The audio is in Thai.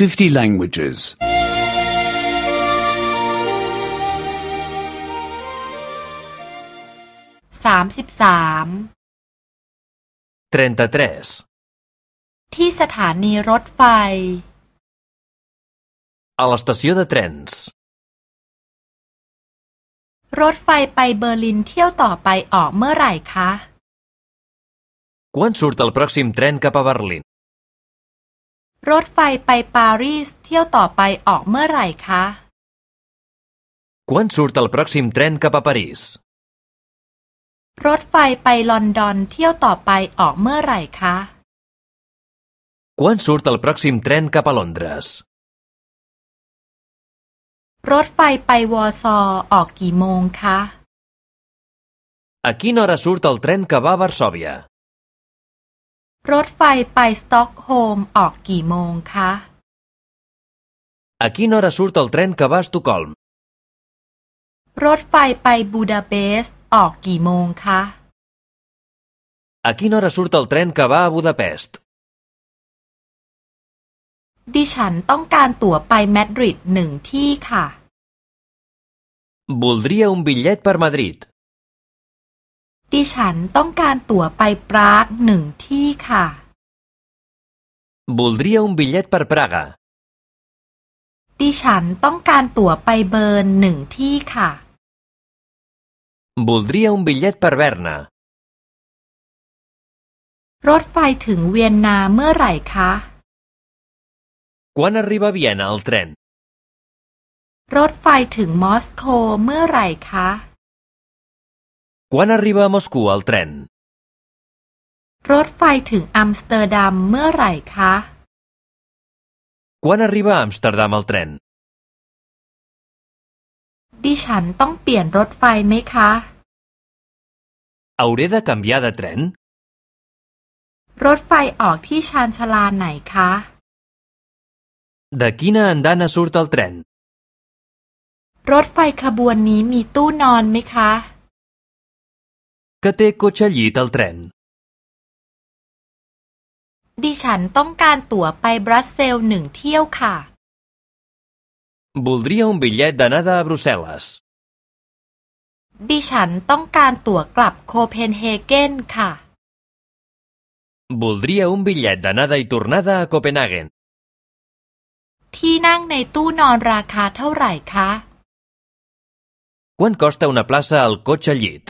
50 languages. สามสิบสาม 33. ที่สถานีรถไฟ A l'estació de trens. รถไฟไปเบอร์ลินเที่ยวต่อไปออกเมื่อไหร่คะ Quan surt el pròxim tren cap a Berlín? รถไฟไปปารีสเที่ยวต่อไปออกเมื่อไหร่คะ Quan surt el pròxim tren cap a París? รถไฟไปลอนดอนเที่ยวต่อไปออกเมื่อไหร่คะ Quan surt el pròxim tren cap a Londres? รถไฟไปวอร์ซอออกกี่โมงคะ A quina hora surt el tren que va a Varsòvia? รถไฟไปสต็อกโฮล์มออกกี่โมงคะ A quina hora surt el tren que va a Estocolm? รถไฟไปบูดาเปสต์ออกกี่โมงคะ A quina hora surt el tren que va a Budapest? ดิฉันต้องการตั๋วไปมาดริดหนึ่งที่ค่ะ Voldria un bitllet per Madrid. ดิฉันต้องการตั๋วไปปรากหนึ่งที่ค่ะ Voldria un bitllet per Praga. ดิฉันต้องการตั๋วไปเบิร์นหนึ่งที่ค่ะ Voldria un bitllet per Berna. รถไฟถึงเวียนนาเมื่อไหร่คะ Quan arriba a Viena el tren? รถไฟถึงมอสโกเมื่อไหร่คะ Quan arriba a Moscou el tren? รถไฟถึงอัมสเตอร์ดัมเมื่อไหร่คะ Quan arriba a Amsterdam el tren? ดิฉันต้องเปลี่ยนรถไฟไหมคะ Hauré de canviar de tren? รถไฟออกที่ชานชาลาไหนคะ De quina andana surt el tren? รถไฟขบวนนี้มีตู้นอนไหมคะ Que té cotxe llit el tren? ดิฉันต้องการตั๋วไปบรัสเซลส์หนึ่งเที่ยวค่ะ Voldria un bitllet d'anada a Brussel·les. ดิฉันต้องการตั๋วกลับโคเพนเฮเกนค่ะ Voldria un bitllet d'anada i tornada a Copenhagen. ที่นั่งในตู้นอนราคาเท่าไหร่คะ Quant costa una plaça al cotxe llit?